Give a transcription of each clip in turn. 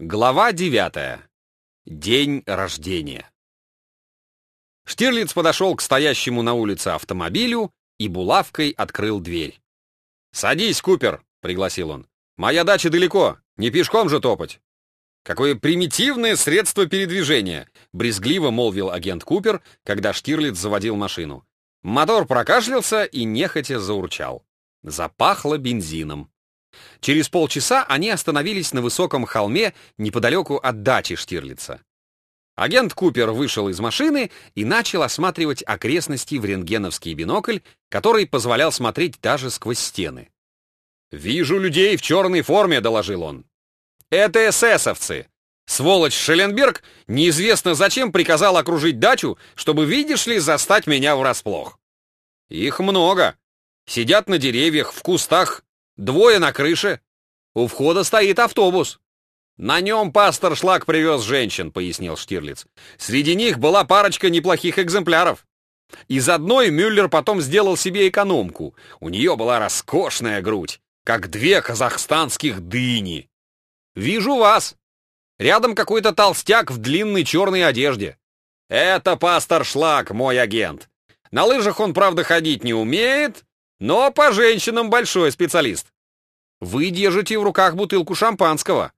Глава 9. День рождения. Штирлиц подошел к стоящему на улице автомобилю и булавкой открыл дверь. «Садись, Купер», — пригласил он. «Моя дача далеко, не пешком же топать». «Какое примитивное средство передвижения», — брезгливо молвил агент Купер, когда Штирлиц заводил машину. Мотор прокашлялся и нехотя заурчал. Запахло бензином. Через полчаса они остановились на высоком холме неподалеку от дачи Штирлица. Агент Купер вышел из машины и начал осматривать окрестности в рентгеновский бинокль, который позволял смотреть даже сквозь стены. «Вижу людей в черной форме», — доложил он. «Это эсэсовцы. Сволочь Шелленберг неизвестно зачем приказал окружить дачу, чтобы, видишь ли, застать меня врасплох. Их много. Сидят на деревьях, в кустах, Двое на крыше. У входа стоит автобус. На нем пастор Шлак привез женщин, пояснил Штирлиц. Среди них была парочка неплохих экземпляров. Из одной Мюллер потом сделал себе экономку. У нее была роскошная грудь, как две казахстанских дыни. Вижу вас. Рядом какой-то толстяк в длинной черной одежде. Это пастор Шлак, мой агент. На лыжах он, правда, ходить не умеет, но по женщинам большой специалист. Вы держите в руках бутылку шампанского.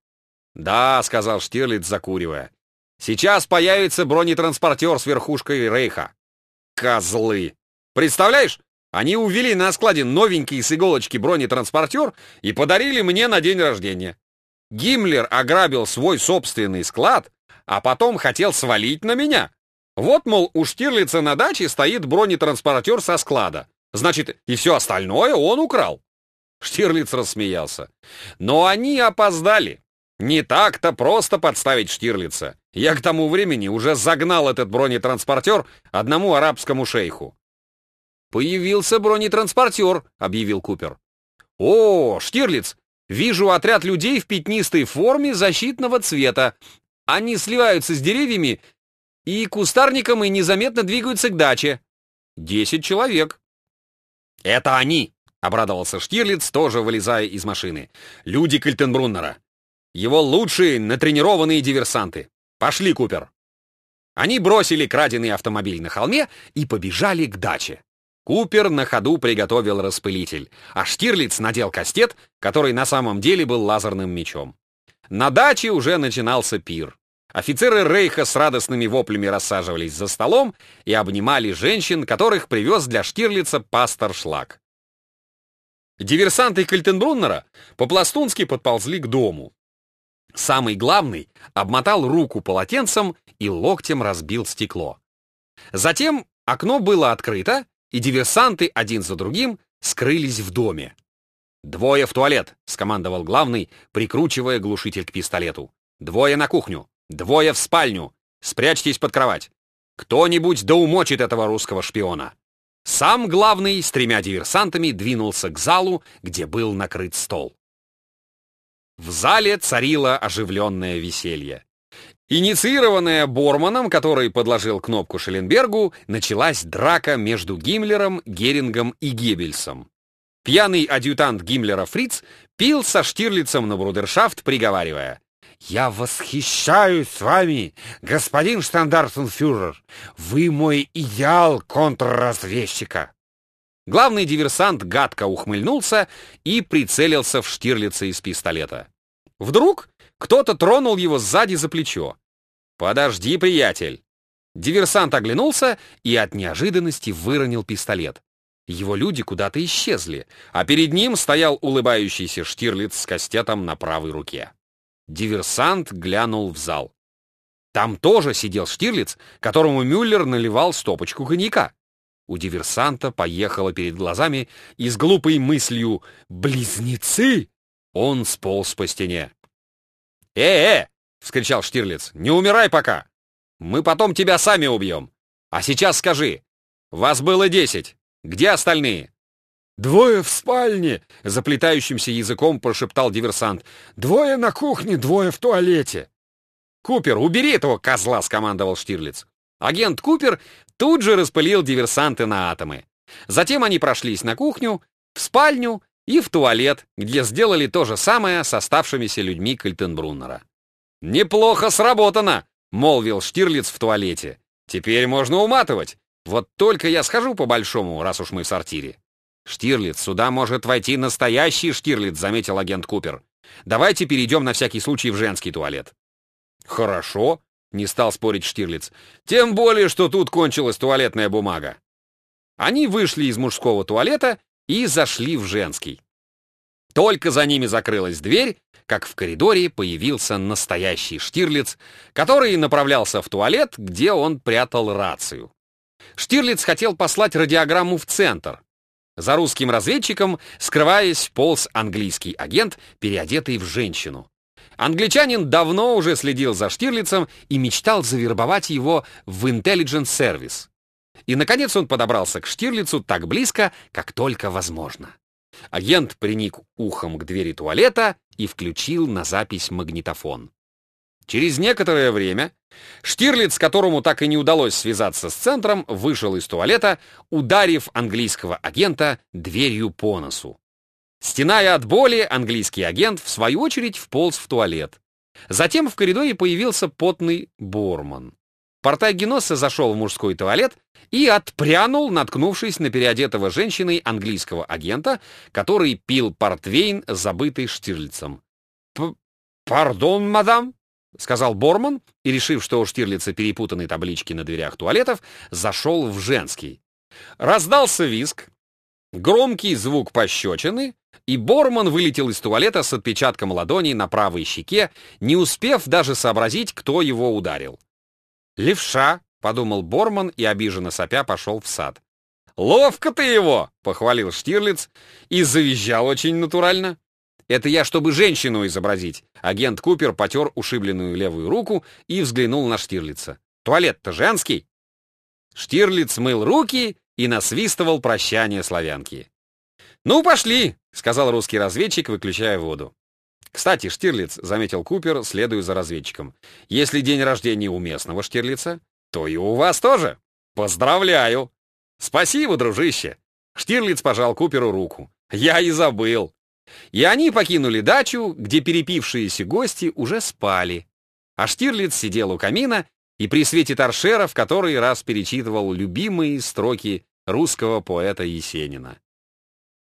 Да, сказал Штирлиц, закуривая. Сейчас появится бронетранспортер с верхушкой Рейха. Козлы! Представляешь, они увели на складе новенький с иголочки бронетранспортер и подарили мне на день рождения. Гиммлер ограбил свой собственный склад, а потом хотел свалить на меня. Вот, мол, у Штирлица на даче стоит бронетранспортер со склада. Значит, и все остальное он украл. Штирлиц рассмеялся. Но они опоздали. Не так-то просто подставить Штирлица. Я к тому времени уже загнал этот бронетранспортер одному арабскому шейху. «Появился бронетранспортер», — объявил Купер. «О, Штирлиц, вижу отряд людей в пятнистой форме защитного цвета. Они сливаются с деревьями и кустарником и незаметно двигаются к даче. Десять человек. «Это они!» — обрадовался Штирлиц, тоже вылезая из машины. «Люди Кальтенбруннера. Его лучшие натренированные диверсанты. Пошли, Купер!» Они бросили краденый автомобиль на холме и побежали к даче. Купер на ходу приготовил распылитель, а Штирлиц надел кастет, который на самом деле был лазерным мечом. На даче уже начинался пир. Офицеры Рейха с радостными воплями рассаживались за столом и обнимали женщин, которых привез для Штирлица пастор Шлак. Диверсанты Кальтенбруннера по-пластунски подползли к дому. Самый главный обмотал руку полотенцем и локтем разбил стекло. Затем окно было открыто, и диверсанты один за другим скрылись в доме. «Двое в туалет», — скомандовал главный, прикручивая глушитель к пистолету. «Двое на кухню. Двое в спальню. Спрячьтесь под кровать. Кто-нибудь доумочит этого русского шпиона. Сам главный с тремя диверсантами двинулся к залу, где был накрыт стол. В зале царило оживленное веселье. Инициированная Борманом, который подложил кнопку Шелленбергу, началась драка между Гиммлером, Герингом и Геббельсом. Пьяный адъютант Гиммлера Фриц пил со Штирлицем на брудершафт, приговаривая «Я восхищаюсь вами, господин штандартенфюрер! Вы мой идеал контрразведчика!» Главный диверсант гадко ухмыльнулся и прицелился в Штирлица из пистолета. Вдруг кто-то тронул его сзади за плечо. «Подожди, приятель!» Диверсант оглянулся и от неожиданности выронил пистолет. Его люди куда-то исчезли, а перед ним стоял улыбающийся Штирлиц с кастетом на правой руке. Диверсант глянул в зал. Там тоже сидел Штирлиц, которому Мюллер наливал стопочку коньяка. У диверсанта поехало перед глазами, и с глупой мыслью «Близнецы!» он сполз по стене. «Э-э!» — вскричал Штирлиц. «Не умирай пока! Мы потом тебя сами убьем! А сейчас скажи, вас было десять, где остальные?» «Двое в спальне!» — заплетающимся языком прошептал диверсант. «Двое на кухне, двое в туалете!» «Купер, убери этого козла!» — скомандовал Штирлиц. Агент Купер тут же распылил диверсанты на атомы. Затем они прошлись на кухню, в спальню и в туалет, где сделали то же самое с оставшимися людьми Кальтенбруннера. «Неплохо сработано!» — молвил Штирлиц в туалете. «Теперь можно уматывать. Вот только я схожу по-большому, раз уж мы в сортире». «Штирлиц, сюда может войти настоящий Штирлиц», — заметил агент Купер. «Давайте перейдем на всякий случай в женский туалет». «Хорошо», — не стал спорить Штирлиц. «Тем более, что тут кончилась туалетная бумага». Они вышли из мужского туалета и зашли в женский. Только за ними закрылась дверь, как в коридоре появился настоящий Штирлиц, который направлялся в туалет, где он прятал рацию. Штирлиц хотел послать радиограмму в центр. За русским разведчиком, скрываясь, полз английский агент, переодетый в женщину. Англичанин давно уже следил за Штирлицем и мечтал завербовать его в Intelligence Service. И, наконец, он подобрался к Штирлицу так близко, как только возможно. Агент приник ухом к двери туалета и включил на запись магнитофон. Через некоторое время Штирлиц, которому так и не удалось связаться с центром, вышел из туалета, ударив английского агента дверью по носу. Стеная от боли, английский агент, в свою очередь, вполз в туалет. Затем в коридоре появился потный Борман. Портай Геноса зашел в мужской туалет и отпрянул, наткнувшись на переодетого женщиной английского агента, который пил портвейн, забытый Штирлицем. «Пардон, мадам», — сказал Борман, и, решив, что у Штирлица перепутаны таблички на дверях туалетов, зашел в женский. Раздался виск, громкий звук пощечины, и Борман вылетел из туалета с отпечатком ладони на правой щеке, не успев даже сообразить, кто его ударил. «Левша!» — подумал Борман и, обиженно сопя, пошел в сад. «Ловко ты его!» — похвалил Штирлиц и завизжал очень натурально. «Это я, чтобы женщину изобразить». Агент Купер потер ушибленную левую руку и взглянул на Штирлица. «Туалет-то женский!» Штирлиц мыл руки и насвистывал прощание славянки. «Ну, пошли!» — сказал русский разведчик, выключая воду. «Кстати, Штирлиц», — заметил Купер, следуя за разведчиком, «если день рождения у местного Штирлица, то и у вас тоже. Поздравляю!» «Спасибо, дружище!» Штирлиц пожал Куперу руку. «Я и забыл!» И они покинули дачу, где перепившиеся гости уже спали. А Штирлиц сидел у камина и при свете торшера в который раз перечитывал любимые строки русского поэта Есенина.